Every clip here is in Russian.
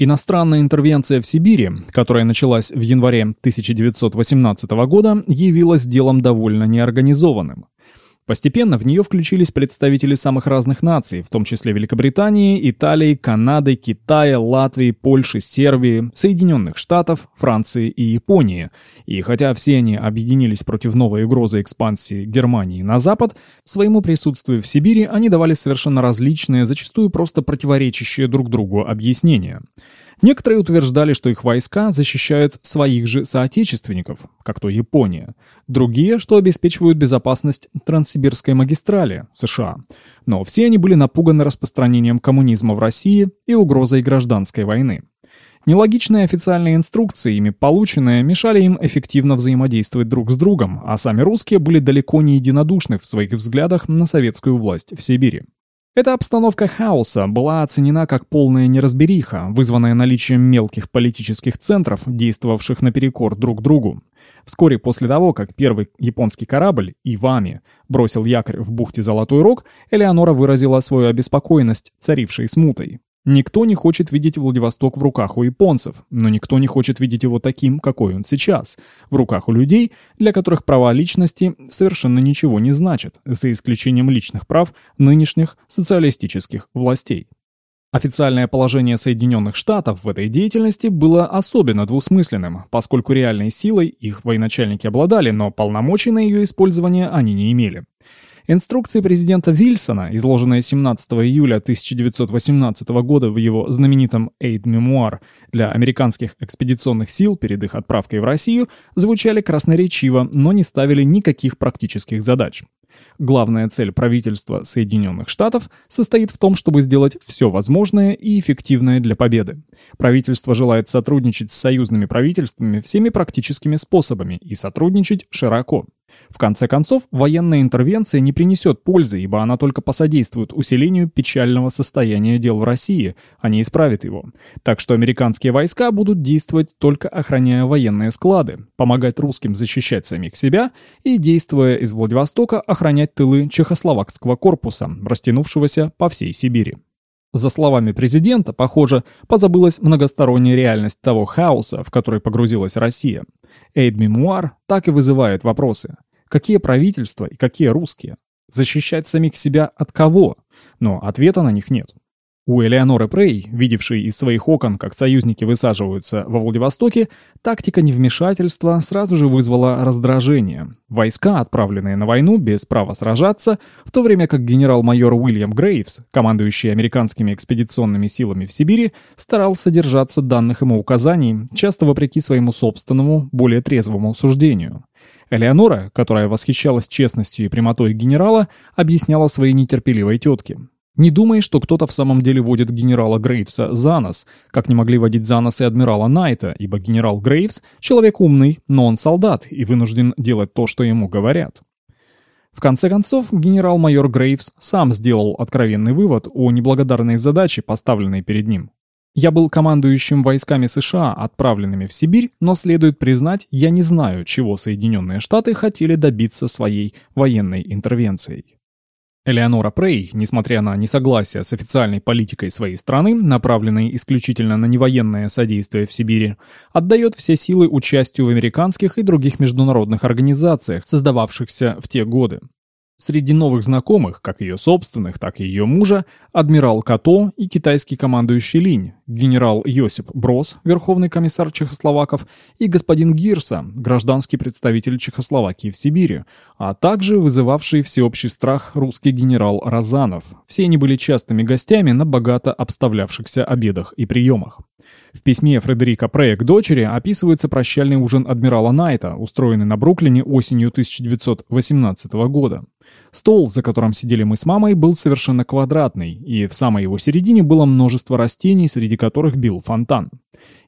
Иностранная интервенция в Сибири, которая началась в январе 1918 года, явилась делом довольно неорганизованным. Постепенно в нее включились представители самых разных наций, в том числе Великобритании, Италии, Канады, Китая, Латвии, Польши, Сербии, Соединенных Штатов, Франции и Японии. И хотя все они объединились против новой угрозы экспансии Германии на запад, своему присутствию в Сибири они давали совершенно различные, зачастую просто противоречащие друг другу объяснения. Некоторые утверждали, что их войска защищают своих же соотечественников, как то Япония. Другие, что обеспечивают безопасность Транссибирской магистрали США. Но все они были напуганы распространением коммунизма в России и угрозой гражданской войны. Нелогичные официальные инструкции, ими полученные, мешали им эффективно взаимодействовать друг с другом, а сами русские были далеко не единодушны в своих взглядах на советскую власть в Сибири. Эта обстановка хаоса была оценена как полная неразбериха, вызванная наличием мелких политических центров, действовавших наперекор друг другу. Вскоре после того, как первый японский корабль, Ивами, бросил якорь в бухте Золотой Рог, Элеонора выразила свою обеспокоенность царившей смутой. Никто не хочет видеть Владивосток в руках у японцев, но никто не хочет видеть его таким, какой он сейчас, в руках у людей, для которых права личности совершенно ничего не значат, за исключением личных прав нынешних социалистических властей. Официальное положение Соединенных Штатов в этой деятельности было особенно двусмысленным, поскольку реальной силой их военачальники обладали, но полномочий на ее использование они не имели. Инструкции президента Вильсона, изложенные 17 июля 1918 года в его знаменитом «Aid Memoir» для американских экспедиционных сил перед их отправкой в Россию, звучали красноречиво, но не ставили никаких практических задач. Главная цель правительства Соединенных Штатов состоит в том, чтобы сделать все возможное и эффективное для победы. Правительство желает сотрудничать с союзными правительствами всеми практическими способами и сотрудничать широко. В конце концов, военная интервенция не принесет пользы, ибо она только посодействует усилению печального состояния дел в России, а не исправит его. Так что американские войска будут действовать только охраняя военные склады, помогать русским защищать самих себя и, действуя из Владивостока, охранять тылы чехословакского корпуса, растянувшегося по всей Сибири. За словами президента, похоже, позабылась многосторонняя реальность того хаоса, в который погрузилась Россия. Эйд-мемуар так и вызывает вопросы. Какие правительства и какие русские? Защищать самих себя от кого? Но ответа на них нет. У Элеоноры Прей, видевшей из своих окон, как союзники высаживаются во Владивостоке, тактика невмешательства сразу же вызвала раздражение. Войска, отправленные на войну без права сражаться, в то время как генерал-майор Уильям Грейвс, командующий американскими экспедиционными силами в Сибири, старался держаться данных ему указаний, часто вопреки своему собственному, более трезвому суждению. Элеонора, которая восхищалась честностью и прямотой генерала, объясняла своей нетерпеливой тетке. Не думай, что кто-то в самом деле водит генерала Грейвса за нос, как не могли водить за нос и адмирала Найта, ибо генерал Грейвс — человек умный, но он солдат и вынужден делать то, что ему говорят. В конце концов, генерал-майор Грейвс сам сделал откровенный вывод о неблагодарной задаче, поставленной перед ним. Я был командующим войсками США, отправленными в Сибирь, но следует признать, я не знаю, чего Соединенные Штаты хотели добиться своей военной интервенцией. Элеонора Прей, несмотря на несогласие с официальной политикой своей страны, направленной исключительно на невоенное содействие в Сибири, отдает все силы участию в американских и других международных организациях, создававшихся в те годы. Среди новых знакомых, как ее собственных, так и ее мужа, адмирал Като и китайский командующий Линь, генерал Йосип Брос, верховный комиссар Чехословаков, и господин Гирса, гражданский представитель Чехословакии в Сибири, а также вызывавший всеобщий страх русский генерал Розанов. Все они были частыми гостями на богато обставлявшихся обедах и приемах. В письме Фредерика Прея к дочери описывается прощальный ужин адмирала Найта, устроенный на Бруклине осенью 1918 года. Стол, за которым сидели мы с мамой, был совершенно квадратный, и в самой его середине было множество растений, среди которых бил фонтан.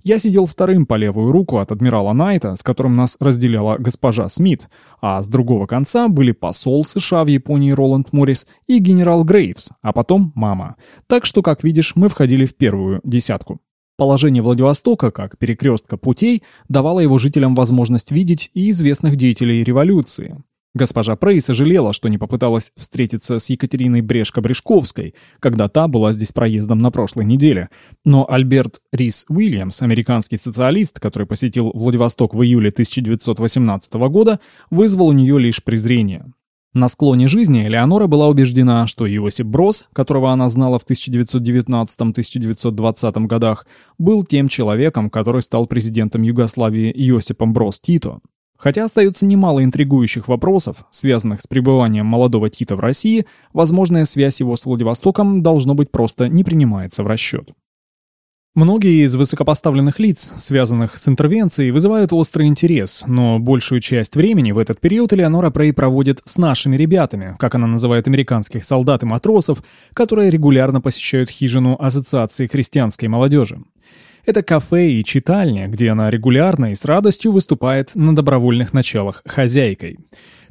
Я сидел вторым по левую руку от адмирала Найта, с которым нас разделяла госпожа Смит, а с другого конца были посол США в Японии Роланд Моррис и генерал Грейвс, а потом мама. Так что, как видишь, мы входили в первую десятку. Положение Владивостока, как перекрестка путей, давало его жителям возможность видеть и известных деятелей революции. Госпожа Прей сожалела, что не попыталась встретиться с Екатериной Брешко-Брешковской, когда та была здесь проездом на прошлой неделе. Но Альберт Рис Уильямс, американский социалист, который посетил Владивосток в июле 1918 года, вызвал у нее лишь презрение. На склоне жизни Элеонора была убеждена, что Иосип Брос, которого она знала в 1919-1920 годах, был тем человеком, который стал президентом Югославии Иосипом Брос Тито. Хотя остается немало интригующих вопросов, связанных с пребыванием молодого Тита в России, возможная связь его с Владивостоком, должно быть, просто не принимается в расчет. Многие из высокопоставленных лиц, связанных с интервенцией, вызывают острый интерес, но большую часть времени в этот период Элеонора Прей проводит с нашими ребятами, как она называет американских солдат и матросов, которые регулярно посещают хижину Ассоциации христианской молодежи. Это кафе и читальня, где она регулярно и с радостью выступает на добровольных началах хозяйкой.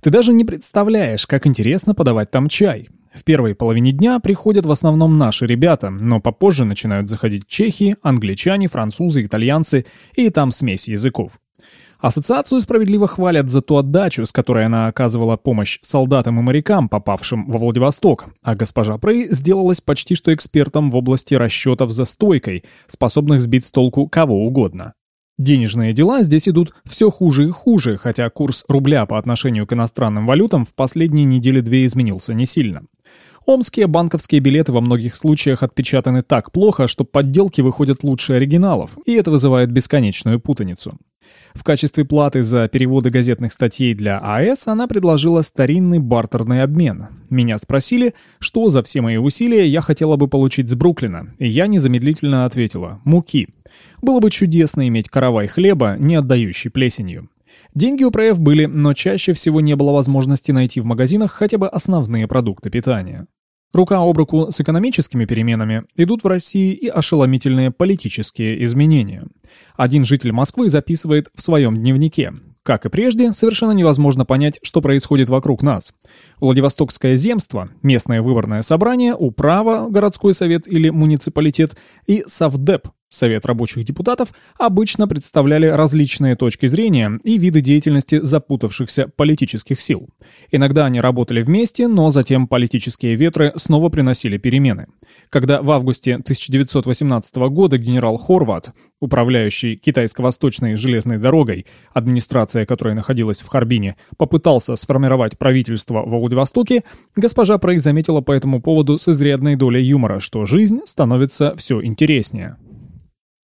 Ты даже не представляешь, как интересно подавать там чай. В первой половине дня приходят в основном наши ребята, но попозже начинают заходить чехи, англичане, французы, итальянцы и там смесь языков. Ассоциацию справедливо хвалят за ту отдачу, с которой она оказывала помощь солдатам и морякам, попавшим во Владивосток, а госпожа Прей сделалась почти что экспертом в области расчетов за стойкой, способных сбить с толку кого угодно. Денежные дела здесь идут все хуже и хуже, хотя курс рубля по отношению к иностранным валютам в последние недели-две изменился не сильно. Омские банковские билеты во многих случаях отпечатаны так плохо, что подделки выходят лучше оригиналов, и это вызывает бесконечную путаницу. В качестве платы за переводы газетных статей для АЭС она предложила старинный бартерный обмен. Меня спросили, что за все мои усилия я хотела бы получить с Бруклина, и я незамедлительно ответила «муки». Было бы чудесно иметь каравай хлеба, не отдающий плесенью. Деньги у проев были, но чаще всего не было возможности найти в магазинах хотя бы основные продукты питания. Рука об руку с экономическими переменами идут в России и ошеломительные политические изменения. Один житель Москвы записывает в своем дневнике. Как и прежде, совершенно невозможно понять, что происходит вокруг нас. Владивостокское земство, местное выборное собрание, управа, городской совет или муниципалитет и Совдеп, Совет рабочих депутатов обычно представляли различные точки зрения и виды деятельности запутавшихся политических сил. Иногда они работали вместе, но затем политические ветры снова приносили перемены. Когда в августе 1918 года генерал Хорват, управляющий китайско-восточной железной дорогой, администрация которой находилась в Харбине, попытался сформировать правительство во Владивостоке, госпожа Прей заметила по этому поводу с изрядной долей юмора, что жизнь становится все интереснее.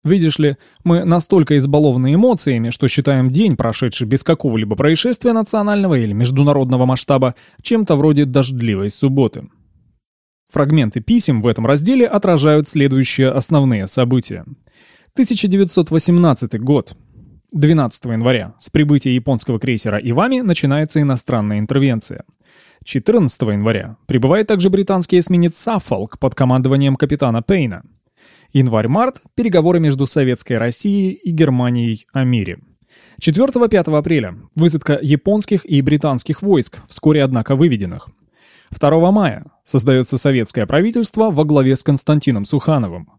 Видишь ли, мы настолько избалованы эмоциями, что считаем день, прошедший без какого-либо происшествия национального или международного масштаба, чем-то вроде дождливой субботы. Фрагменты писем в этом разделе отражают следующие основные события. 1918 год. 12 января. С прибытия японского крейсера Ивами начинается иностранная интервенция. 14 января. Прибывает также британский эсминец Саффолк под командованием капитана Пейна. Январь-март – переговоры между Советской Россией и Германией о мире. 4-5 апреля – высадка японских и британских войск, вскоре, однако, выведенных. 2 мая – создается советское правительство во главе с Константином Сухановым.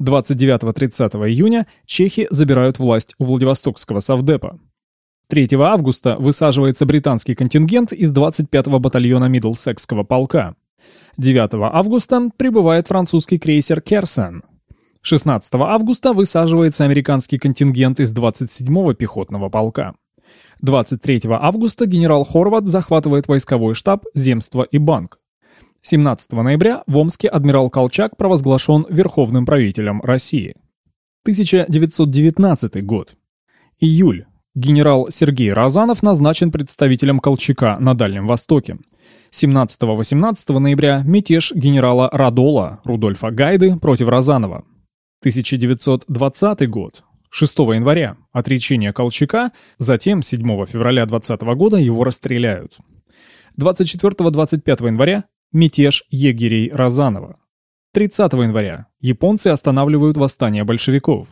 29-30 июня чехи забирают власть у Владивостокского совдепа. 3 августа высаживается британский контингент из 25-го батальона Мидлсекского полка. 9 августа прибывает французский крейсер «Керсен», 16 августа высаживается американский контингент из 27-го пехотного полка. 23 августа генерал Хорват захватывает войсковой штаб, земство и банк. 17 ноября в Омске адмирал Колчак провозглашен верховным правителем России. 1919 год. Июль. Генерал Сергей Розанов назначен представителем Колчака на Дальнем Востоке. 17-18 ноября мятеж генерала Радола Рудольфа Гайды против Розанова. 1920 год. 6 января – отречение Колчака, затем 7 февраля 20 года его расстреляют. 24-25 января – мятеж егерей Розанова. 30 января – японцы останавливают восстание большевиков.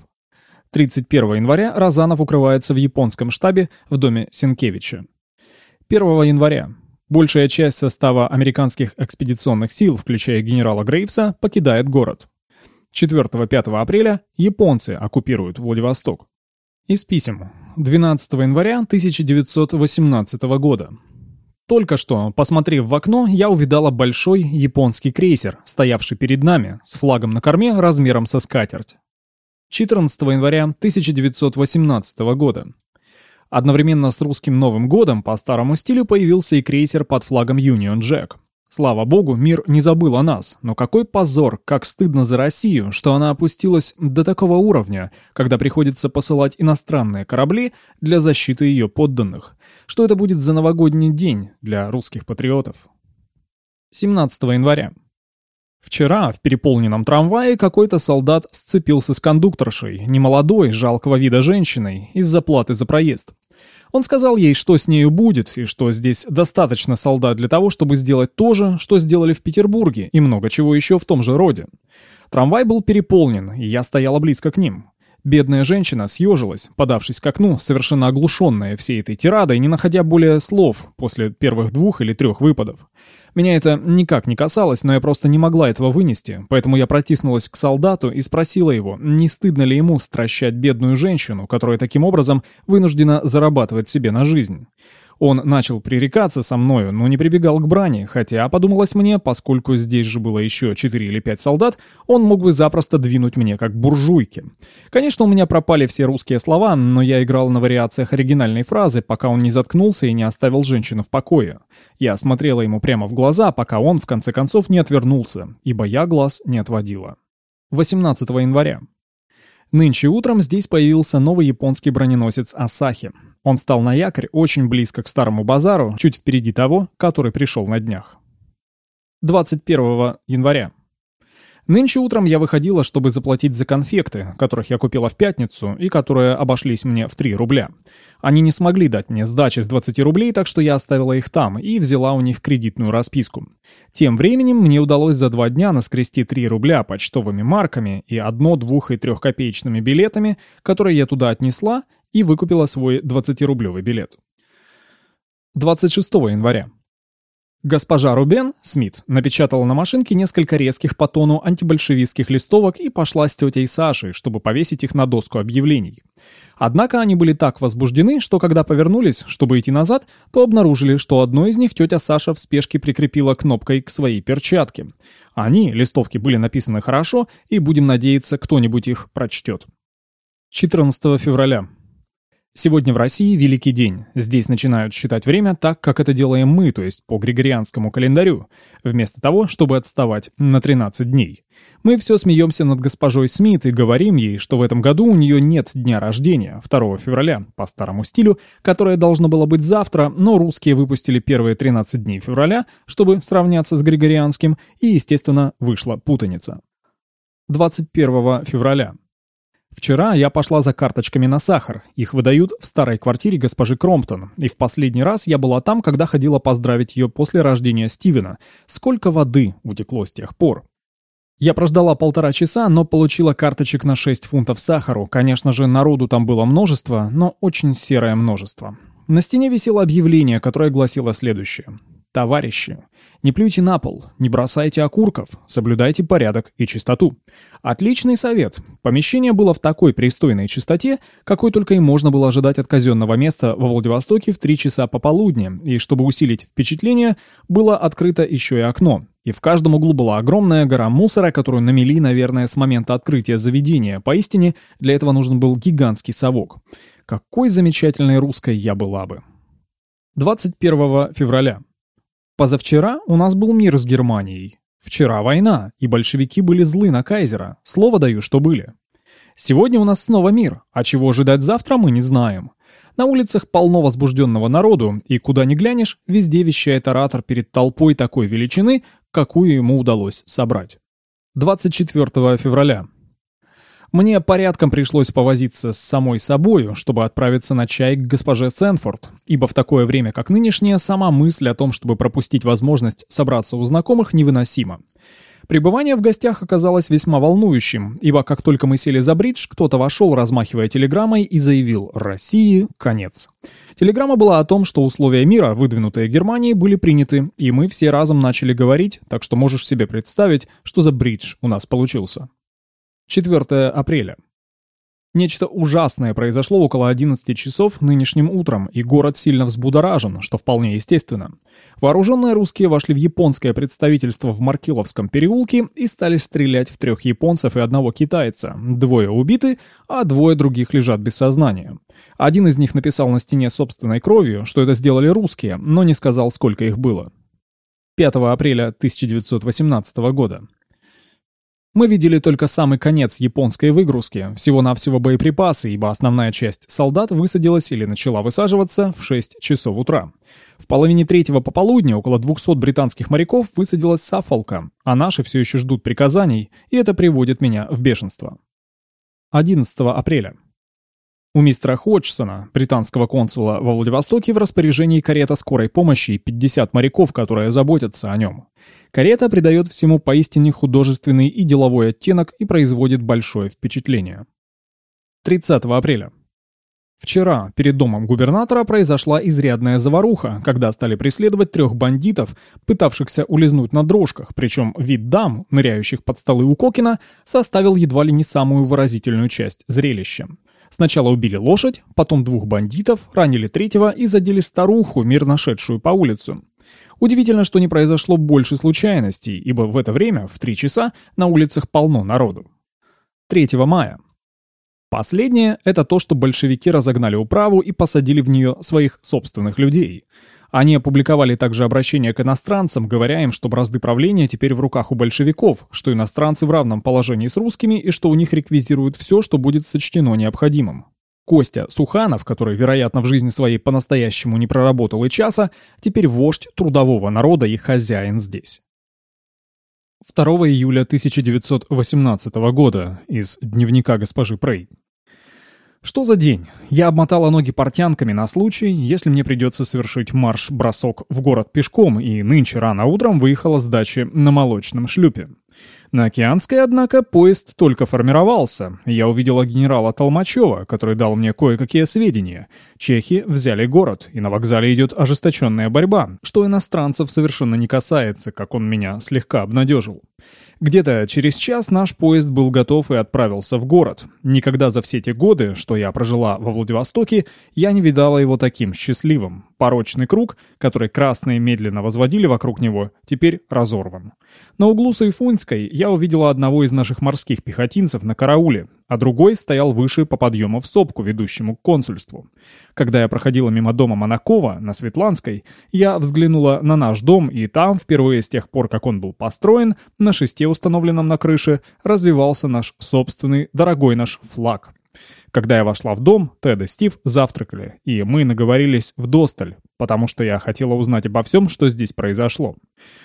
31 января Розанов укрывается в японском штабе в доме Сенкевича. 1 января большая часть состава американских экспедиционных сил, включая генерала Грейвса, покидает город. 4-5 апреля японцы оккупируют Владивосток. Из писем. 12 января 1918 года. Только что, посмотрев в окно, я увидала большой японский крейсер, стоявший перед нами, с флагом на корме размером со скатерть. 14 января 1918 года. Одновременно с русским Новым годом по старому стилю появился и крейсер под флагом Union Jack. Слава богу, мир не забыл о нас, но какой позор, как стыдно за Россию, что она опустилась до такого уровня, когда приходится посылать иностранные корабли для защиты ее подданных. Что это будет за новогодний день для русских патриотов? 17 января. Вчера в переполненном трамвае какой-то солдат сцепился с кондукторшей, немолодой, жалкого вида женщиной, из-за платы за проезд. Он сказал ей, что с нею будет, и что здесь достаточно солдат для того, чтобы сделать то же, что сделали в Петербурге, и много чего еще в том же роде. Трамвай был переполнен, и я стояла близко к ним. Бедная женщина съежилась, подавшись к окну, совершенно оглушенная всей этой тирадой, не находя более слов после первых двух или трех выпадов. Меня это никак не касалось, но я просто не могла этого вынести, поэтому я протиснулась к солдату и спросила его, не стыдно ли ему стращать бедную женщину, которая таким образом вынуждена зарабатывать себе на жизнь. Он начал пререкаться со мною, но не прибегал к брани, хотя, подумалось мне, поскольку здесь же было еще 4 или 5 солдат, он мог бы запросто двинуть мне как буржуйки. Конечно, у меня пропали все русские слова, но я играл на вариациях оригинальной фразы, пока он не заткнулся и не оставил женщину в покое. Я смотрела ему прямо в глаза, пока он, в конце концов, не отвернулся, ибо я глаз не отводила. 18 января. Нынче утром здесь появился новый японский броненосец «Асахи». Он стал на якорь очень близко к старому базару, чуть впереди того, который пришел на днях. 21 января. Нынче утром я выходила, чтобы заплатить за конфекты, которых я купила в пятницу и которые обошлись мне в 3 рубля. Они не смогли дать мне сдачи с 20 рублей, так что я оставила их там и взяла у них кредитную расписку. Тем временем мне удалось за два дня наскрести 3 рубля почтовыми марками и одно, двух и трехкопеечными билетами, которые я туда отнесла, и выкупила свой 20-рублевый билет. 26 января. Госпожа Рубен, Смит, напечатала на машинке несколько резких по тону антибольшевистских листовок и пошла с тетей Сашей, чтобы повесить их на доску объявлений. Однако они были так возбуждены, что когда повернулись, чтобы идти назад, то обнаружили, что одной из них тетя Саша в спешке прикрепила кнопкой к своей перчатке. Они, листовки, были написаны хорошо, и будем надеяться, кто-нибудь их прочтет. 14 февраля. Сегодня в России Великий день. Здесь начинают считать время так, как это делаем мы, то есть по григорианскому календарю, вместо того, чтобы отставать на 13 дней. Мы все смеемся над госпожой Смит и говорим ей, что в этом году у нее нет дня рождения, 2 февраля, по старому стилю, которое должно было быть завтра, но русские выпустили первые 13 дней февраля, чтобы сравняться с григорианским, и, естественно, вышла путаница. 21 февраля. Вчера я пошла за карточками на сахар. Их выдают в старой квартире госпожи Кромптон. И в последний раз я была там, когда ходила поздравить ее после рождения Стивена. Сколько воды утекло с тех пор. Я прождала полтора часа, но получила карточек на 6 фунтов сахару. Конечно же, народу там было множество, но очень серое множество. На стене висело объявление, которое гласило следующее. Товарищи, не плюйте на пол, не бросайте окурков, соблюдайте порядок и чистоту. Отличный совет. Помещение было в такой пристойной чистоте, какой только и можно было ожидать от казенного места во Владивостоке в 3 часа пополудни, и чтобы усилить впечатление, было открыто еще и окно. И в каждом углу была огромная гора мусора, которую намели, наверное, с момента открытия заведения. Поистине, для этого нужен был гигантский совок. Какой замечательной русской я была бы. 21 февраля. Позавчера у нас был мир с Германией. Вчера война, и большевики были злы на кайзера. Слово даю, что были. Сегодня у нас снова мир, а чего ожидать завтра мы не знаем. На улицах полно возбужденного народу, и куда ни глянешь, везде вещает оратор перед толпой такой величины, какую ему удалось собрать. 24 февраля. Мне порядком пришлось повозиться с самой собою, чтобы отправиться на чай к госпоже Сенфорд, ибо в такое время, как нынешнее, сама мысль о том, чтобы пропустить возможность собраться у знакомых, невыносима. Пребывание в гостях оказалось весьма волнующим, ибо как только мы сели за бридж, кто-то вошел, размахивая телеграммой, и заявил «России конец». Телеграмма была о том, что условия мира, выдвинутые Германией, были приняты, и мы все разом начали говорить, так что можешь себе представить, что за бридж у нас получился. 4 апреля. Нечто ужасное произошло около 11 часов нынешним утром, и город сильно взбудоражен, что вполне естественно. Вооруженные русские вошли в японское представительство в Маркиловском переулке и стали стрелять в трех японцев и одного китайца. Двое убиты, а двое других лежат без сознания. Один из них написал на стене собственной кровью, что это сделали русские, но не сказал, сколько их было. 5 апреля 1918 года. Мы видели только самый конец японской выгрузки, всего-навсего боеприпасы, ибо основная часть солдат высадилась или начала высаживаться в 6 часов утра. В половине третьего пополудня около 200 британских моряков высадилась Сафолка, а наши все еще ждут приказаний, и это приводит меня в бешенство. 11 апреля. У мистера Ходжсона, британского консула во Владивостоке, в распоряжении карета скорой помощи и 50 моряков, которые заботятся о нем. Карета придает всему поистине художественный и деловой оттенок и производит большое впечатление. 30 апреля. Вчера перед домом губернатора произошла изрядная заваруха, когда стали преследовать трех бандитов, пытавшихся улизнуть на дрожках, причем вид дам, ныряющих под столы у Кокина, составил едва ли не самую выразительную часть зрелища. Сначала убили лошадь, потом двух бандитов, ранили третьего и задели старуху, мирно шедшую по улицу. Удивительно, что не произошло больше случайностей, ибо в это время, в три часа, на улицах полно народу. 3 мая. Последнее – это то, что большевики разогнали управу и посадили в нее своих собственных людей. Они опубликовали также обращение к иностранцам, говоря им, что бразды правления теперь в руках у большевиков, что иностранцы в равном положении с русскими и что у них реквизируют все, что будет сочтено необходимым. Костя Суханов, который, вероятно, в жизни своей по-настоящему не проработал и часа, теперь вождь трудового народа и хозяин здесь. 2 июля 1918 года из дневника госпожи Прей. Что за день? Я обмотала ноги портянками на случай, если мне придется совершить марш-бросок в город пешком, и нынче рано утром выехала с дачи на молочном шлюпе. На Океанской, однако, поезд только формировался. Я увидела генерала Толмачева, который дал мне кое-какие сведения. Чехи взяли город, и на вокзале идет ожесточенная борьба, что иностранцев совершенно не касается, как он меня слегка обнадежил. Где-то через час наш поезд был готов и отправился в город. Никогда за все те годы, что я прожила во Владивостоке, я не видала его таким счастливым. Порочный круг, который красные медленно возводили вокруг него, теперь разорван. На углу Сайфуньской я увидела одного из наших морских пехотинцев на карауле, а другой стоял выше по подъему в сопку, ведущему к консульству. Когда я проходила мимо дома Монакова на Светланской, я взглянула на наш дом, и там, впервые с тех пор, как он был построен, на шесте, установленном на крыше, развивался наш собственный, дорогой наш флаг. Когда я вошла в дом, Тед и Стив завтракали, и мы наговорились в досталь, потому что я хотела узнать обо всем, что здесь произошло.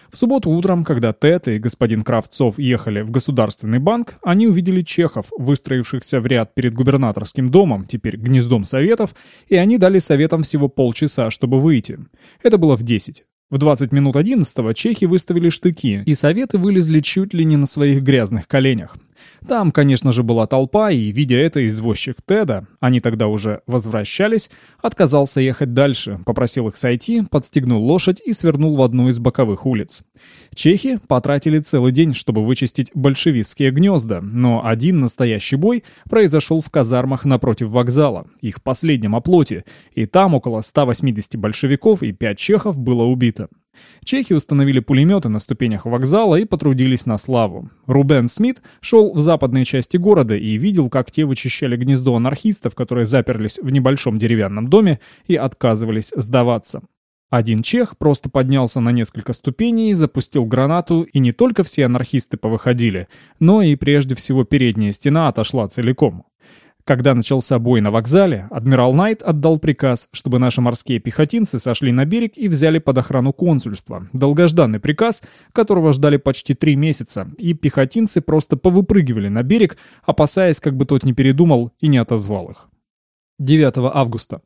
В субботу утром, когда Тед и господин Кравцов ехали в Государственный банк, они увидели чехов, выстроившихся в ряд перед губернаторским домом, теперь гнездом советов, и они дали советам всего полчаса, чтобы выйти. Это было в 10. В 20 минут 11 чехи выставили штыки, и советы вылезли чуть ли не на своих грязных коленях. Там, конечно же, была толпа, и, видя это, извозчик Теда, они тогда уже возвращались, отказался ехать дальше, попросил их сойти, подстегнул лошадь и свернул в одну из боковых улиц. Чехи потратили целый день, чтобы вычистить большевистские гнезда, но один настоящий бой произошел в казармах напротив вокзала, их последнем оплоте, и там около 180 большевиков и 5 чехов было убито. Чехи установили пулеметы на ступенях вокзала и потрудились на славу. Рубен Смит шел в западной части города и видел, как те вычищали гнездо анархистов, которые заперлись в небольшом деревянном доме и отказывались сдаваться. Один чех просто поднялся на несколько ступеней, запустил гранату, и не только все анархисты повыходили, но и прежде всего передняя стена отошла целиком. Когда начался бой на вокзале, адмирал Найт отдал приказ, чтобы наши морские пехотинцы сошли на берег и взяли под охрану консульство. Долгожданный приказ, которого ждали почти три месяца, и пехотинцы просто повыпрыгивали на берег, опасаясь, как бы тот не передумал и не отозвал их. 9 августа.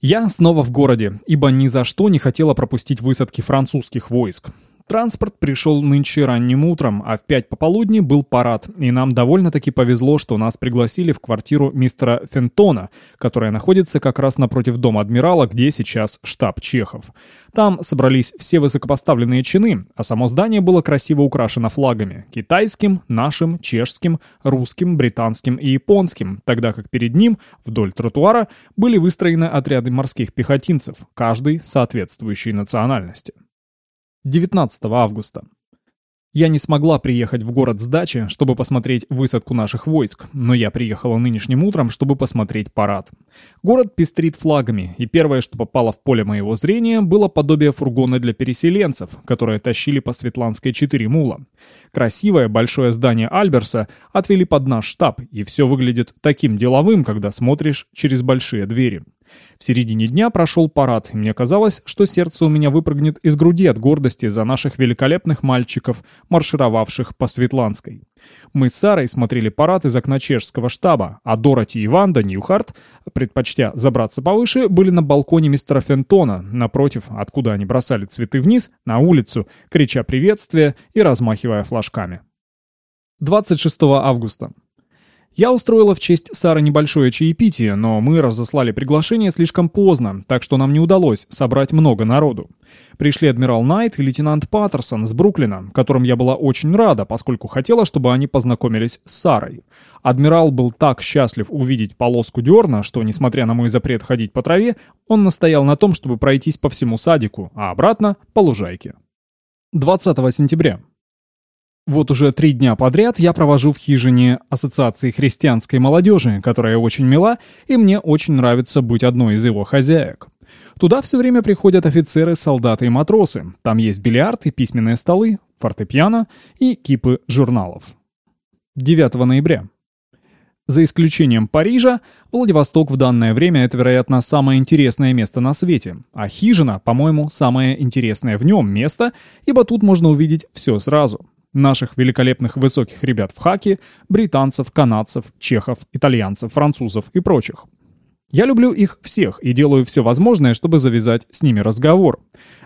Я снова в городе, ибо ни за что не хотела пропустить высадки французских войск. Транспорт пришел нынче ранним утром, а в пять пополудни был парад, и нам довольно-таки повезло, что нас пригласили в квартиру мистера Фентона, которая находится как раз напротив дома адмирала, где сейчас штаб Чехов. Там собрались все высокопоставленные чины, а само здание было красиво украшено флагами – китайским, нашим, чешским, русским, британским и японским, тогда как перед ним, вдоль тротуара, были выстроены отряды морских пехотинцев, каждый соответствующей национальности. 19 августа. Я не смогла приехать в город с дачи, чтобы посмотреть высадку наших войск, но я приехала нынешним утром, чтобы посмотреть парад. Город пестрит флагами, и первое, что попало в поле моего зрения, было подобие фургона для переселенцев, которые тащили по Светланской 4 мула. Красивое большое здание Альберса отвели под наш штаб, и все выглядит таким деловым, когда смотришь через большие двери. В середине дня прошел парад, и мне казалось, что сердце у меня выпрыгнет из груди от гордости за наших великолепных мальчиков, маршировавших по Светланской. Мы с Сарой смотрели парад из окна чешского штаба, а Дороти и Ванда Ньюхарт, предпочтя забраться повыше, были на балконе мистера Фентона, напротив, откуда они бросали цветы вниз, на улицу, крича приветствия и размахивая флажками. 26 августа. Я устроила в честь Сары небольшое чаепитие, но мы разослали приглашение слишком поздно, так что нам не удалось собрать много народу. Пришли адмирал Найт и лейтенант Паттерсон с Бруклина, которым я была очень рада, поскольку хотела, чтобы они познакомились с Сарой. Адмирал был так счастлив увидеть полоску дерна, что, несмотря на мой запрет ходить по траве, он настоял на том, чтобы пройтись по всему садику, а обратно — по лужайке. 20 сентября. Вот уже три дня подряд я провожу в хижине Ассоциации христианской молодежи, которая очень мила, и мне очень нравится быть одной из его хозяек. Туда все время приходят офицеры, солдаты и матросы. Там есть бильярд и письменные столы, фортепиано и кипы журналов. 9 ноября. За исключением Парижа, Владивосток в данное время это, вероятно, самое интересное место на свете, а хижина, по-моему, самое интересное в нем место, ибо тут можно увидеть все сразу наших великолепных высоких ребят в хаке, британцев, канадцев, чехов, итальянцев, французов и прочих. Я люблю их всех и делаю все возможное, чтобы завязать с ними разговор.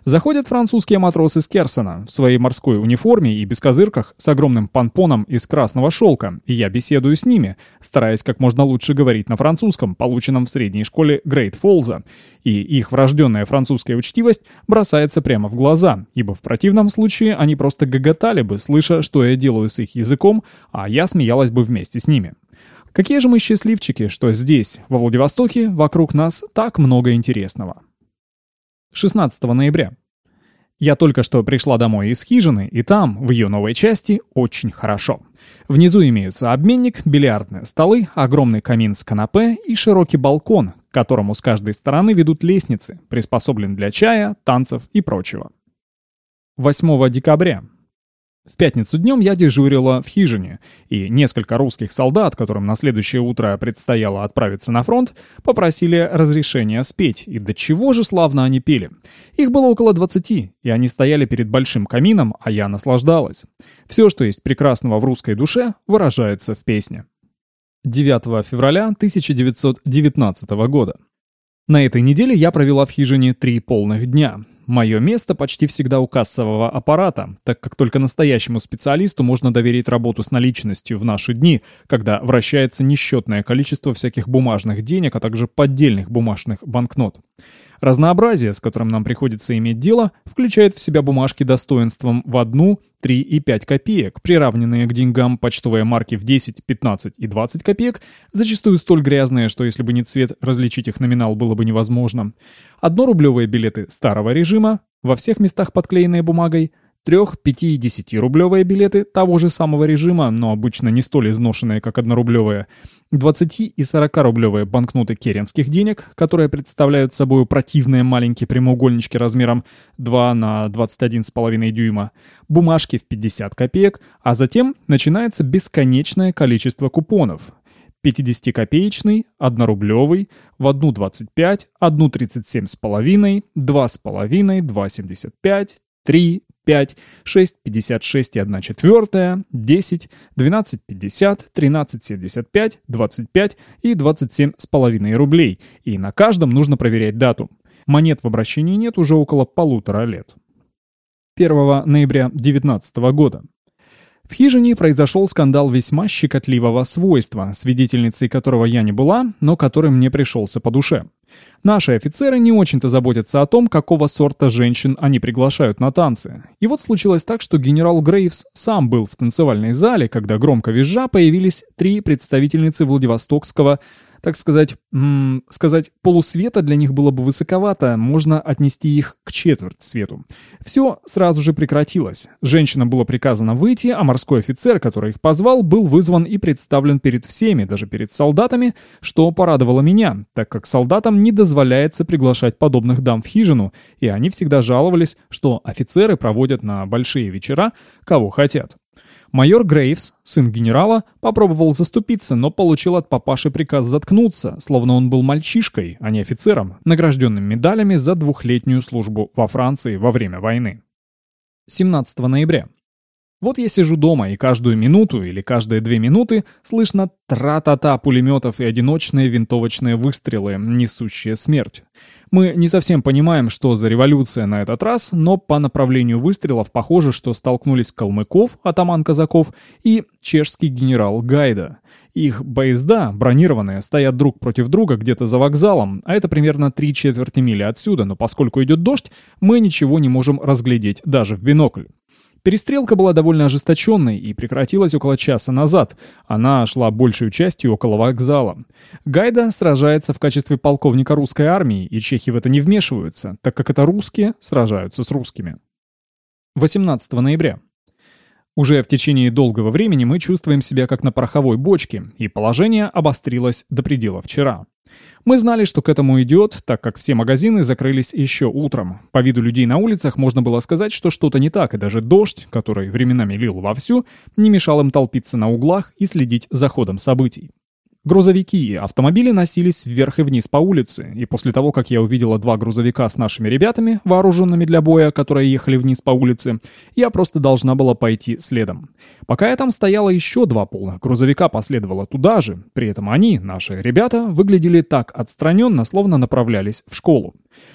Заходят французские матросы с Керсона в своей морской униформе и без козырках с огромным панпоном из красного шелка, и я беседую с ними, стараясь как можно лучше говорить на французском, полученном в средней школе Грейт Фолза, и их врожденная французская учтивость бросается прямо в глаза, ибо в противном случае они просто гоготали бы, слыша, что я делаю с их языком, а я смеялась бы вместе с ними. Какие же мы счастливчики, что здесь, во Владивостоке, вокруг нас так много интересного. 16 ноября. Я только что пришла домой из хижины, и там, в ее новой части, очень хорошо. Внизу имеются обменник, бильярдные столы, огромный камин с канапе и широкий балкон, к которому с каждой стороны ведут лестницы, приспособлен для чая, танцев и прочего. 8 декабря. В пятницу днем я дежурила в хижине, и несколько русских солдат, которым на следующее утро предстояло отправиться на фронт, попросили разрешения спеть, и до чего же славно они пели. Их было около 20, и они стояли перед большим камином, а я наслаждалась. Все, что есть прекрасного в русской душе, выражается в песне. 9 февраля 1919 года. На этой неделе я провела в хижине три полных дня. Мое место почти всегда у кассового аппарата, так как только настоящему специалисту можно доверить работу с наличностью в наши дни, когда вращается несчетное количество всяких бумажных денег, а также поддельных бумажных банкнот. Разнообразие, с которым нам приходится иметь дело, включает в себя бумажки достоинством в 1, 3 и 5 копеек, приравненные к деньгам почтовые марки в 10, 15 и 20 копеек, зачастую столь грязные, что если бы не цвет, различить их номинал было бы невозможно. Однорублевые билеты старого режима, во всех местах подклеенные бумагой – трех, пяти и десятирублевые билеты того же самого режима, но обычно не столь изношенные, как однорублевые, 20 и 40-рублевые банкноты керенских денег, которые представляют собой противные маленькие прямоугольнички размером 2 на 21,5 дюйма, бумажки в 50 копеек, а затем начинается бесконечное количество купонов. 50-копеечный, 1-рублевый, в 1,25, 1,37,5, 2,5, 2,75, 3, 5, 6, 56 и 1 четвертая, 10, 12, 50, 13, 75, 25 и 27 с половиной рублей. И на каждом нужно проверять дату. Монет в обращении нет уже около полутора лет. 1 ноября 19 года. В хижине произошел скандал весьма щекотливого свойства, свидетельницей которого я не была, но который мне пришелся по душе. Наши офицеры не очень-то заботятся о том, какого сорта женщин они приглашают на танцы. И вот случилось так, что генерал Грейвс сам был в танцевальной зале, когда громко визжа появились три представительницы Владивостокского так сказать, сказать, полусвета для них было бы высоковато, можно отнести их к четверть свету. Все сразу же прекратилось. Женщинам было приказано выйти, а морской офицер, который их позвал, был вызван и представлен перед всеми, даже перед солдатами, что порадовало меня, так как солдатам не дозволяется приглашать подобных дам в хижину, и они всегда жаловались, что офицеры проводят на большие вечера, кого хотят. Майор Грейвс, сын генерала, попробовал заступиться, но получил от папаши приказ заткнуться, словно он был мальчишкой, а не офицером, награжденным медалями за двухлетнюю службу во Франции во время войны. 17 ноября. Вот я сижу дома, и каждую минуту или каждые две минуты слышно тра-та-та пулеметов и одиночные винтовочные выстрелы, несущие смерть. Мы не совсем понимаем, что за революция на этот раз, но по направлению выстрелов похоже, что столкнулись Калмыков, атаман казаков, и чешский генерал Гайда. Их поезда, бронированные, стоят друг против друга где-то за вокзалом, а это примерно три четверти мили отсюда, но поскольку идет дождь, мы ничего не можем разглядеть даже в бинокль. Перестрелка была довольно ожесточенной и прекратилась около часа назад. Она шла большей частью около вокзала. Гайда сражается в качестве полковника русской армии, и чехи в это не вмешиваются, так как это русские сражаются с русскими. 18 ноября. Уже в течение долгого времени мы чувствуем себя как на пороховой бочке, и положение обострилось до предела вчера. Мы знали, что к этому идет, так как все магазины закрылись еще утром. По виду людей на улицах можно было сказать, что что-то не так, и даже дождь, который временами лил вовсю, не мешал им толпиться на углах и следить за ходом событий. Грузовики и автомобили носились вверх и вниз по улице, и после того, как я увидела два грузовика с нашими ребятами, вооруженными для боя, которые ехали вниз по улице, я просто должна была пойти следом. Пока я там стояла, еще два полных грузовика последовало туда же, при этом они, наши ребята, выглядели так отстраненно, словно направлялись в школу.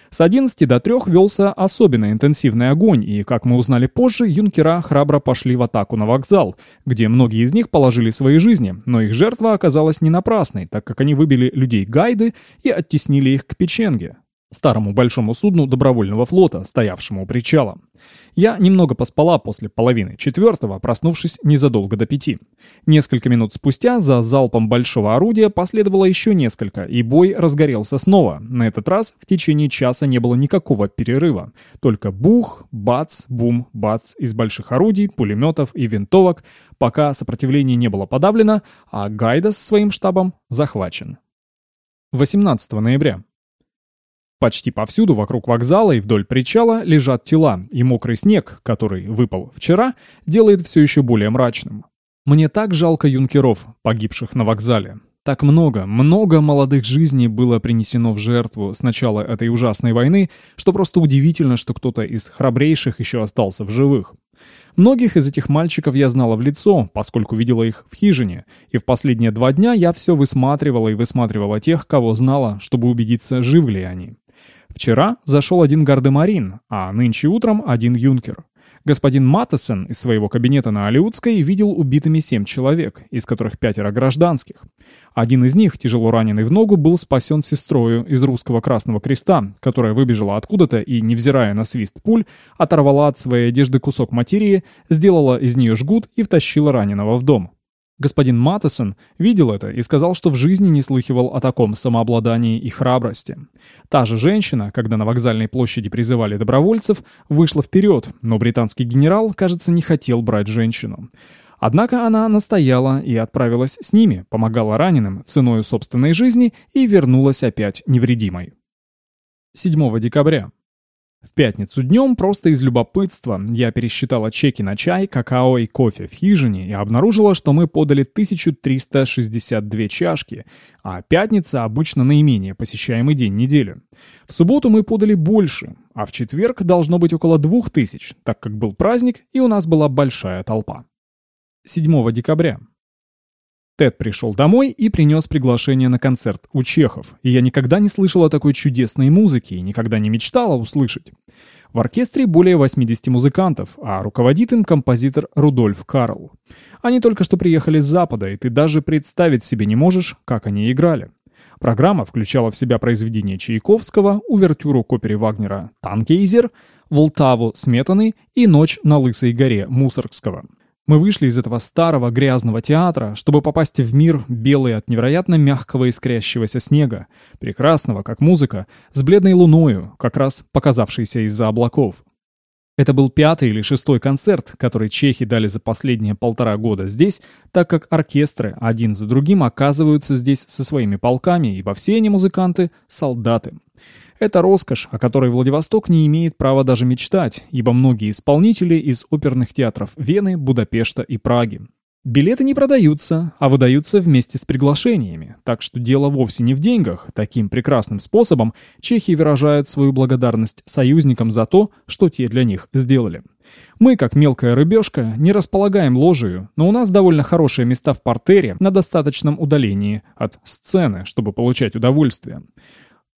С 11 до 3 велся особенно интенсивный огонь, и, как мы узнали позже, юнкера храбро пошли в атаку на вокзал, где многие из них положили свои жизни, но их жертва оказалась не напрасной, так как они выбили людей гайды и оттеснили их к печенге старому большому судну добровольного флота, стоявшему у причала. Я немного поспала после половины четвертого, проснувшись незадолго до пяти. Несколько минут спустя за залпом большого орудия последовало еще несколько, и бой разгорелся снова. На этот раз в течение часа не было никакого перерыва. Только бух, бац, бум, бац из больших орудий, пулеметов и винтовок, пока сопротивление не было подавлено, а Гайда со своим штабом захвачен. 18 ноября. Почти повсюду вокруг вокзала и вдоль причала лежат тела, и мокрый снег, который выпал вчера, делает все еще более мрачным. Мне так жалко юнкеров, погибших на вокзале. Так много, много молодых жизней было принесено в жертву с начала этой ужасной войны, что просто удивительно, что кто-то из храбрейших еще остался в живых. Многих из этих мальчиков я знала в лицо, поскольку видела их в хижине, и в последние два дня я все высматривала и высматривала тех, кого знала, чтобы убедиться, живы ли они. Вчера зашел один гардемарин, а нынче утром один юнкер. Господин Маттесон из своего кабинета на Алиутской видел убитыми семь человек, из которых пятеро гражданских. Один из них, тяжело раненый в ногу, был спасен сестрою из русского Красного Креста, которая выбежала откуда-то и, невзирая на свист пуль, оторвала от своей одежды кусок материи, сделала из нее жгут и втащила раненого в дом. Господин Маттесон видел это и сказал, что в жизни не слыхивал о таком самообладании и храбрости. Та же женщина, когда на вокзальной площади призывали добровольцев, вышла вперед, но британский генерал, кажется, не хотел брать женщину. Однако она настояла и отправилась с ними, помогала раненым ценой собственной жизни и вернулась опять невредимой. 7 декабря. В пятницу днем просто из любопытства я пересчитала чеки на чай, какао и кофе в хижине и обнаружила, что мы подали 1362 чашки, а пятница обычно наименее посещаемый день недели. В субботу мы подали больше, а в четверг должно быть около 2000, так как был праздник и у нас была большая толпа. 7 декабря. Тед пришел домой и принес приглашение на концерт у чехов, и я никогда не слышал о такой чудесной музыке и никогда не мечтала услышать. В оркестре более 80 музыкантов, а руководит им композитор Рудольф Карл. Они только что приехали с Запада, и ты даже представить себе не можешь, как они играли. Программа включала в себя произведения Чайковского, увертюру к опере Вагнера «Танкейзер», «Волтаву» Сметаны и «Ночь на Лысой горе» Мусоргского. Мы вышли из этого старого грязного театра, чтобы попасть в мир белый от невероятно мягкого искрящегося снега, прекрасного, как музыка, с бледной луною, как раз показавшейся из-за облаков. Это был пятый или шестой концерт, который чехи дали за последние полтора года здесь, так как оркестры один за другим оказываются здесь со своими полками, ибо все они музыканты — солдаты. Это роскошь, о которой Владивосток не имеет права даже мечтать, ибо многие исполнители из оперных театров Вены, Будапешта и Праги. Билеты не продаются, а выдаются вместе с приглашениями, так что дело вовсе не в деньгах. Таким прекрасным способом чехи выражают свою благодарность союзникам за то, что те для них сделали. Мы, как мелкая рыбешка, не располагаем ложею, но у нас довольно хорошие места в портере на достаточном удалении от сцены, чтобы получать удовольствие.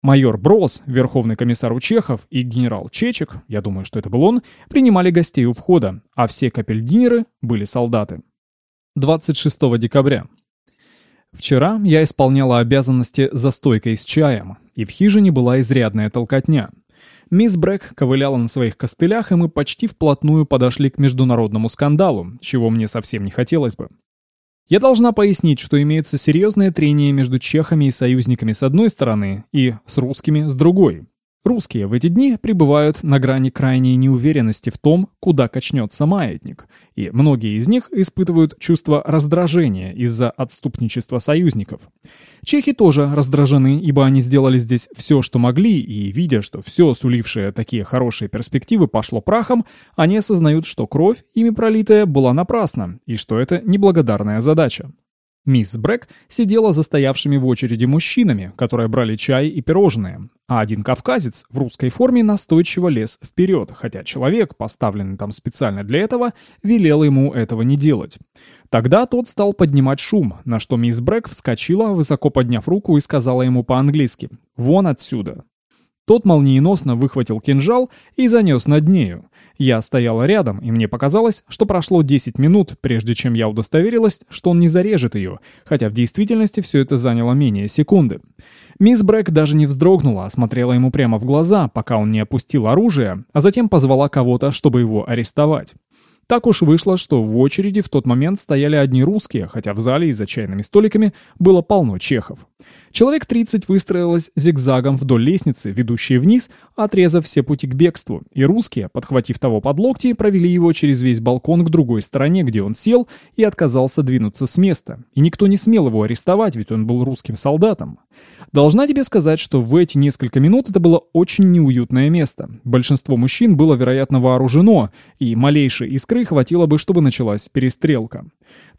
Майор Брос, верховный комиссар у Чехов и генерал Чечек, я думаю, что это был он, принимали гостей у входа, а все капельдинеры были солдаты. 26 декабря. Вчера я исполняла обязанности за стойкой с чаем, и в хижине была изрядная толкотня. Мисс Брэк ковыляла на своих костылях, и мы почти вплотную подошли к международному скандалу, чего мне совсем не хотелось бы. Я должна пояснить, что имеется серьезное трение между чехами и союзниками с одной стороны и с русскими с другой. Русские в эти дни пребывают на грани крайней неуверенности в том, куда качнется маятник, и многие из них испытывают чувство раздражения из-за отступничества союзников. Чехи тоже раздражены, ибо они сделали здесь все, что могли, и, видя, что все, сулившее такие хорошие перспективы, пошло прахом, они осознают, что кровь, ими пролитая, была напрасна, и что это неблагодарная задача. Мисс Брэк сидела за стоявшими в очереди мужчинами, которые брали чай и пирожные, а один кавказец в русской форме настойчиво лез вперед, хотя человек, поставленный там специально для этого, велел ему этого не делать. Тогда тот стал поднимать шум, на что мисс Брэк вскочила, высоко подняв руку и сказала ему по-английски «Вон отсюда». Тот молниеносно выхватил кинжал и занес над нею. Я стояла рядом, и мне показалось, что прошло 10 минут, прежде чем я удостоверилась, что он не зарежет ее, хотя в действительности все это заняло менее секунды. Мисс Брэк даже не вздрогнула, а смотрела ему прямо в глаза, пока он не опустил оружие, а затем позвала кого-то, чтобы его арестовать. Так уж вышло, что в очереди в тот момент стояли одни русские, хотя в зале и за чайными столиками было полно чехов. Человек 30 выстроилось зигзагом вдоль лестницы, ведущей вниз, отрезав все пути к бегству, и русские, подхватив того под локти, провели его через весь балкон к другой стороне, где он сел и отказался двинуться с места. И никто не смел его арестовать, ведь он был русским солдатом. Должна тебе сказать, что в эти несколько минут это было очень неуютное место. Большинство мужчин было, вероятно, вооружено, и малейшей искры хватило бы, чтобы началась перестрелка.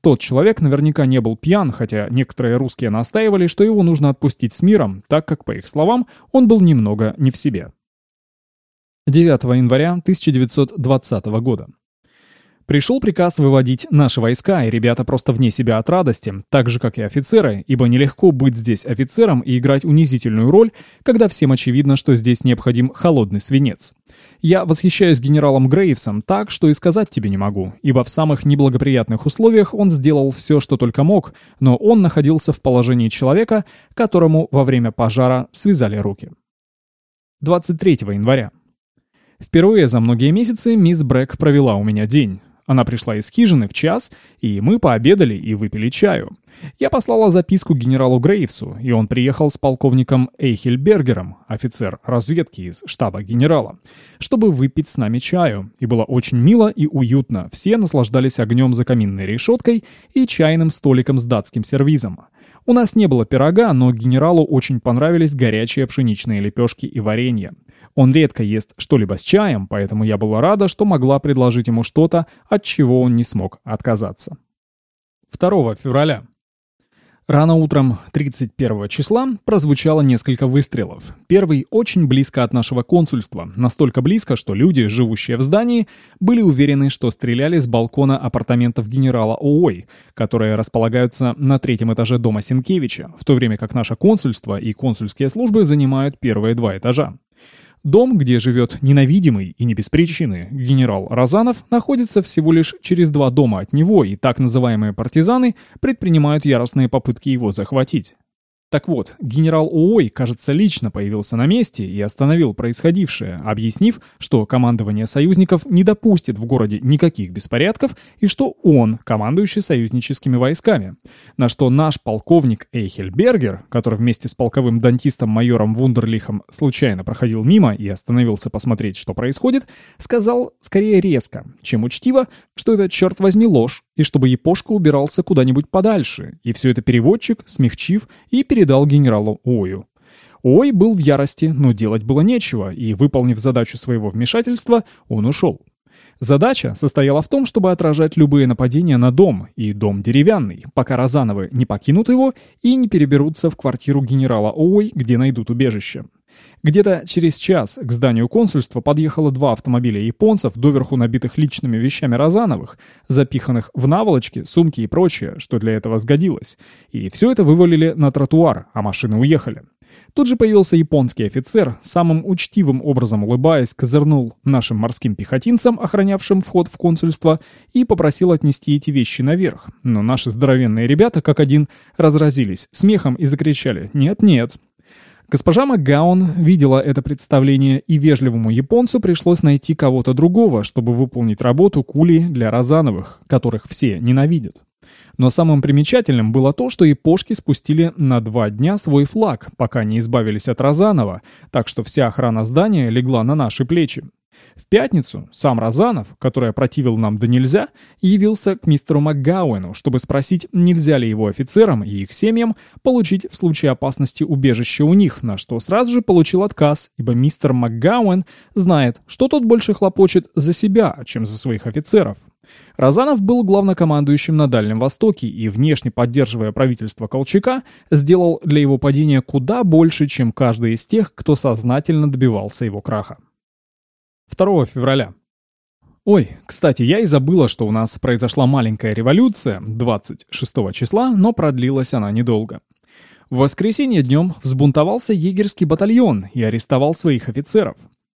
Тот человек наверняка не был пьян, хотя некоторые русские настаивали, что его нужно отпустить с миром, так как, по их словам, он был немного не в себе. 9 января 1920 года. Пришел приказ выводить наши войска, и ребята просто вне себя от радости, так же, как и офицеры, ибо нелегко быть здесь офицером и играть унизительную роль, когда всем очевидно, что здесь необходим холодный свинец. Я восхищаюсь генералом Грейвсом так, что и сказать тебе не могу, ибо в самых неблагоприятных условиях он сделал все, что только мог, но он находился в положении человека, которому во время пожара связали руки. 23 января. Впервые за многие месяцы мисс Брэк провела у меня день. Она пришла из хижины в час, и мы пообедали и выпили чаю. Я послала записку генералу Грейвсу, и он приехал с полковником Эйхельбергером, офицер разведки из штаба генерала, чтобы выпить с нами чаю. И было очень мило и уютно. Все наслаждались огнем за каминной решеткой и чайным столиком с датским сервизом. У нас не было пирога, но генералу очень понравились горячие пшеничные лепешки и варенье. Он редко ест что-либо с чаем, поэтому я была рада, что могла предложить ему что-то, от чего он не смог отказаться. 2 февраля. Рано утром 31 числа прозвучало несколько выстрелов. Первый очень близко от нашего консульства, настолько близко, что люди, живущие в здании, были уверены, что стреляли с балкона апартаментов генерала ООЙ, которые располагаются на третьем этаже дома Сенкевича, в то время как наше консульство и консульские службы занимают первые два этажа. Дом, где живет ненавидимый и не без причины генерал Розанов, находится всего лишь через два дома от него, и так называемые партизаны предпринимают яростные попытки его захватить. Так вот, генерал Уой, кажется, лично появился на месте и остановил происходившее, объяснив, что командование союзников не допустит в городе никаких беспорядков и что он, командующий союзническими войсками. На что наш полковник Эйхельбергер, который вместе с полковым дантистом майором Вундерлихом случайно проходил мимо и остановился посмотреть, что происходит, сказал скорее резко, чем учтиво, что это, черт возьми, ложь, и чтобы Япошка убирался куда-нибудь подальше, и все это переводчик, смягчив и передав передал генералу Ою. Ой был в ярости, но делать было нечего, и, выполнив задачу своего вмешательства, он ушел. Задача состояла в том, чтобы отражать любые нападения на дом, и дом деревянный, пока Розановы не покинут его и не переберутся в квартиру генерала Ой, где найдут убежище. Где-то через час к зданию консульства подъехало два автомобиля японцев, доверху набитых личными вещами Розановых, запиханных в наволочки, сумки и прочее, что для этого сгодилось. И все это вывалили на тротуар, а машины уехали. Тут же появился японский офицер, самым учтивым образом улыбаясь, козырнул нашим морским пехотинцам, охранявшим вход в консульство, и попросил отнести эти вещи наверх. Но наши здоровенные ребята, как один, разразились смехом и закричали «Нет-нет, Госпожа МакГаун видела это представление, и вежливому японцу пришлось найти кого-то другого, чтобы выполнить работу кули для Розановых, которых все ненавидят. Но самым примечательным было то, что япошки спустили на два дня свой флаг, пока не избавились от Розанова, так что вся охрана здания легла на наши плечи. В пятницу сам Розанов, который опротивил нам да нельзя, явился к мистеру МакГауэну, чтобы спросить, нельзя ли его офицерам и их семьям получить в случае опасности убежище у них, на что сразу же получил отказ, ибо мистер МакГауэн знает, что тот больше хлопочет за себя, чем за своих офицеров. Розанов был главнокомандующим на Дальнем Востоке и, внешне поддерживая правительство Колчака, сделал для его падения куда больше, чем каждый из тех, кто сознательно добивался его краха. 2 февраля. Ой, кстати, я и забыла, что у нас произошла маленькая революция 26 числа, но продлилась она недолго. В воскресенье днем взбунтовался егерский батальон и арестовал своих офицеров.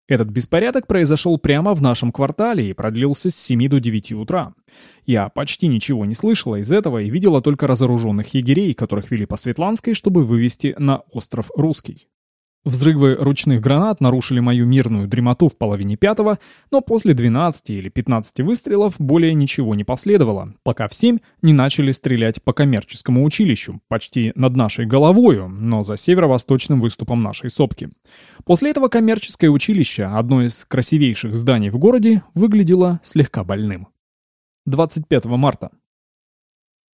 Этот беспорядок произошел прямо в нашем квартале и продлился с 7 до 9 утра. Я почти ничего не слышала из этого и видела только разоруженных егерей, которых вели по Светланской, чтобы вывести на остров Русский. Взрывы ручных гранат нарушили мою мирную дремоту в половине пятого, но после 12 или 15 выстрелов более ничего не последовало, пока в 7 не начали стрелять по коммерческому училищу, почти над нашей головою, но за северо-восточным выступом нашей сопки. После этого коммерческое училище, одно из красивейших зданий в городе, выглядело слегка больным. 25 марта.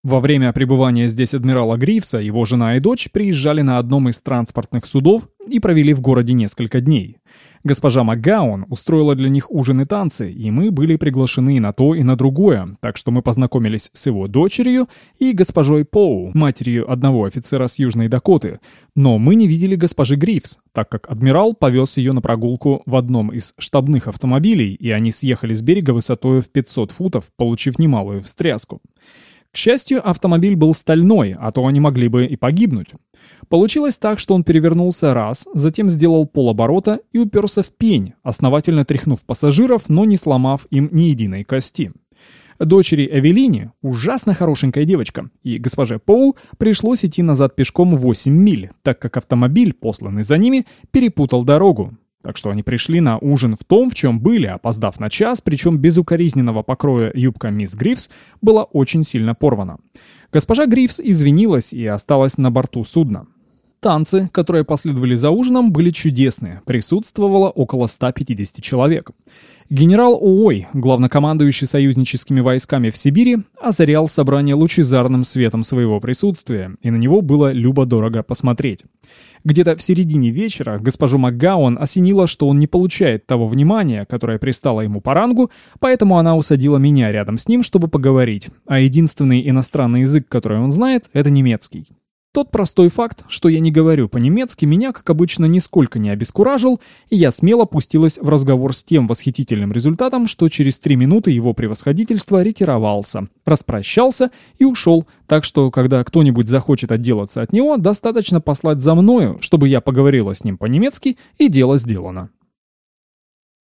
Во время пребывания здесь адмирала Грифса его жена и дочь приезжали на одном из транспортных судов и провели в городе несколько дней. Госпожа МакГаун устроила для них ужин и танцы, и мы были приглашены на то и на другое, так что мы познакомились с его дочерью и госпожой Поу, матерью одного офицера с Южной Дакоты. Но мы не видели госпожи Грифс, так как адмирал повез ее на прогулку в одном из штабных автомобилей, и они съехали с берега высотой в 500 футов, получив немалую встряску. К счастью, автомобиль был стальной, а то они могли бы и погибнуть. Получилось так, что он перевернулся раз, затем сделал полоборота и уперся в пень, основательно тряхнув пассажиров, но не сломав им ни единой кости. Дочери Эвелине, ужасно хорошенькая девочка, и госпоже Поу пришлось идти назад пешком 8 миль, так как автомобиль, посланный за ними, перепутал дорогу. Так что они пришли на ужин в том, в чем были, опоздав на час, причем без укоризненного покроя юбка мисс Грифс была очень сильно порвана. Госпожа Грифс извинилась и осталась на борту судна. Танцы, которые последовали за ужином, были чудесные. Присутствовало около 150 человек. Генерал Уой, главнокомандующий союзническими войсками в Сибири, озарял собрание лучезарным светом своего присутствия, и на него было любо-дорого посмотреть. Где-то в середине вечера госпожу МакГаун осенило, что он не получает того внимания, которое пристало ему по рангу, поэтому она усадила меня рядом с ним, чтобы поговорить, а единственный иностранный язык, который он знает, это немецкий. Тот простой факт, что я не говорю по-немецки, меня, как обычно, нисколько не обескуражил, и я смело пустилась в разговор с тем восхитительным результатом, что через три минуты его превосходительство ретировался, распрощался и ушел, так что, когда кто-нибудь захочет отделаться от него, достаточно послать за мною, чтобы я поговорила с ним по-немецки, и дело сделано.